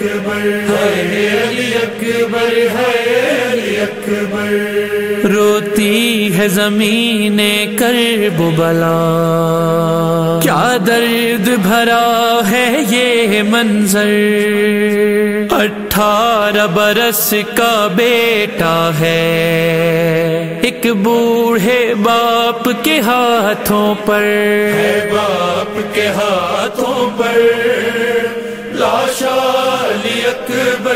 علی اکبر ہے علی اکبر۔ روتی ہے زمین کرب بلا کیا درد بھرا ہے یہ منظر؟ اٹھارہ برس کا بیٹا ہے۔ ایک بوڑھے باپ کے ہاتھوں پر۔ باپ کے ہاتھوں پر۔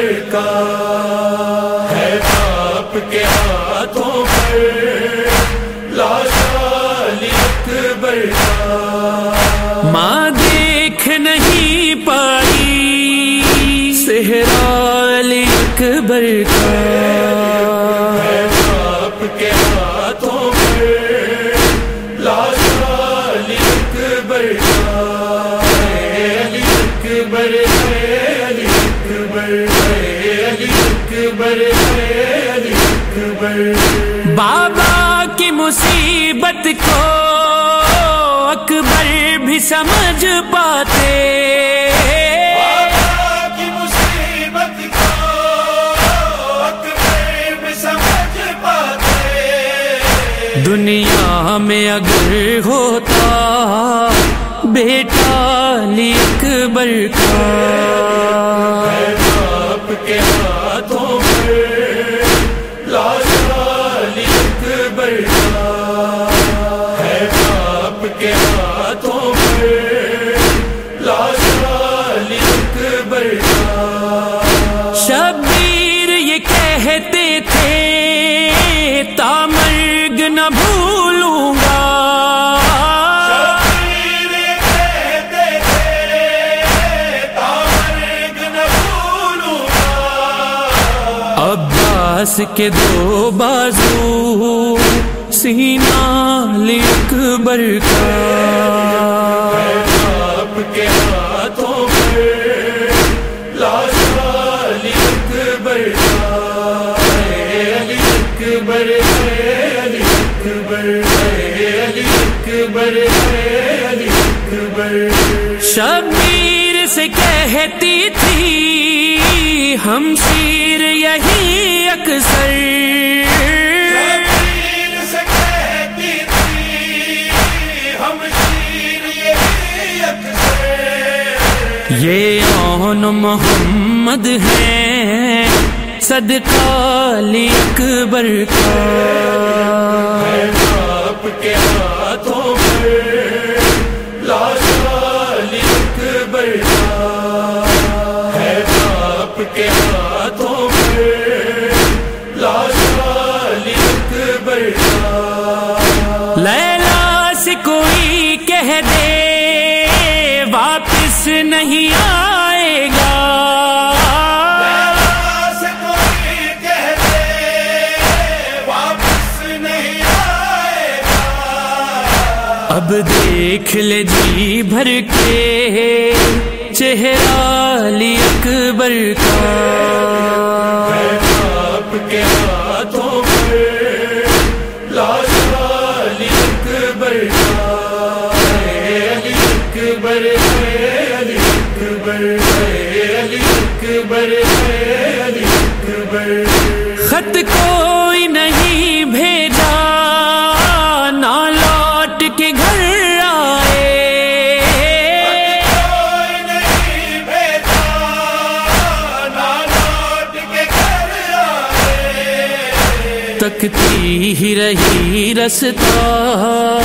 سرکار ہے باپ کے ہاتھوں بابا کی مصیبت کو اکبر بھی سمجھ پاتے۔ بابا کی مصیبت کو اکبر بھی سمجھ پاتے۔ دنیا میں اگر ہوتا بیٹا علی اکبر کا باپ کے ہاتھوں پر عباس کے دو بازو علی اکبر کا۔ باپ کے ہاتھوں پر لاشا علی اکبر کا علی اکبر علی اکبر علی اکبر علی اکبر۔ شبیر سے کہتی تھی ہم شیر یہی اکثر۔ یہ آن محمد ہے، صدقہ علی اکبر کا ہے باپ کے ہاتھوں پر کوئی کہہ دے واپس نہیں آئے گا۔ کوئی کہہ دے واپس نہیں آئے گا۔ اب دیکھ لے جی بھر کے چہرہ علی اکبر کا۔ کے ہاتھوں پر لاشا علی اکبر تکتی ہی رہی رستا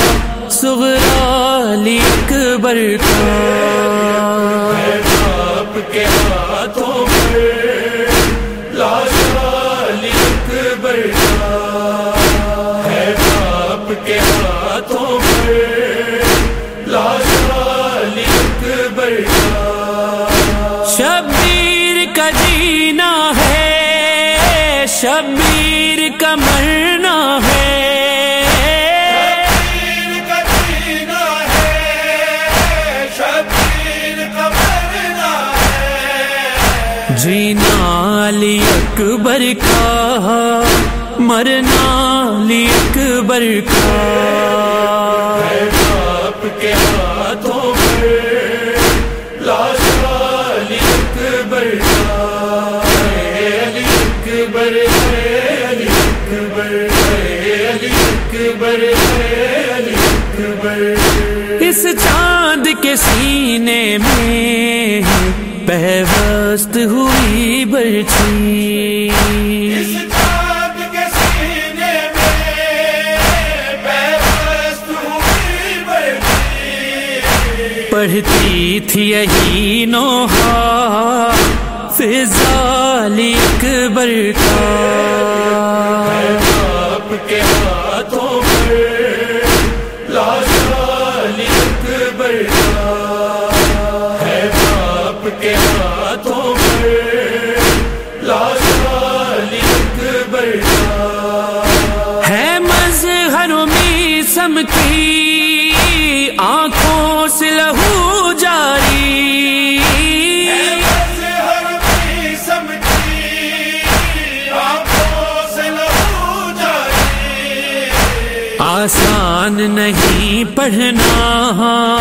سغرا اکبر کا باپ کے ہاتھوں پر لاشا ہے باپ کے ہاتھوں پر لاشا شبیر کا جینا ہے شبیر کا مرنا ہے۔ شبیر کا جینا ہے۔ شبیر کا مرنا ہے۔ جینا علی اکبر کا مرنا علی اکبر کا۔ چاند کے سینے میں پیوست ہوئی بیٹھی پڑھتی تھی یہی نوحا فضالی اکبر کا۔ آپ کے ہاتھوں میں کی آنکھوں سے لہو جاری۔ سے لہو جاری آسان نہیں پڑھنا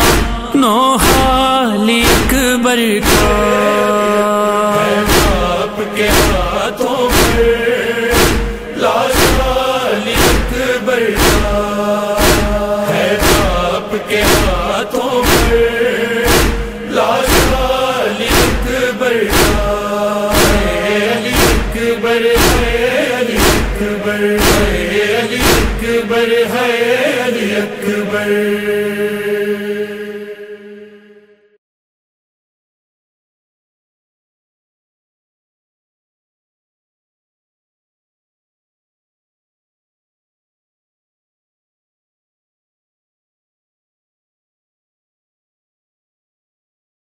نوحالی اکبر کا علی اکبر ہے علی اکبر ہے علی اکبر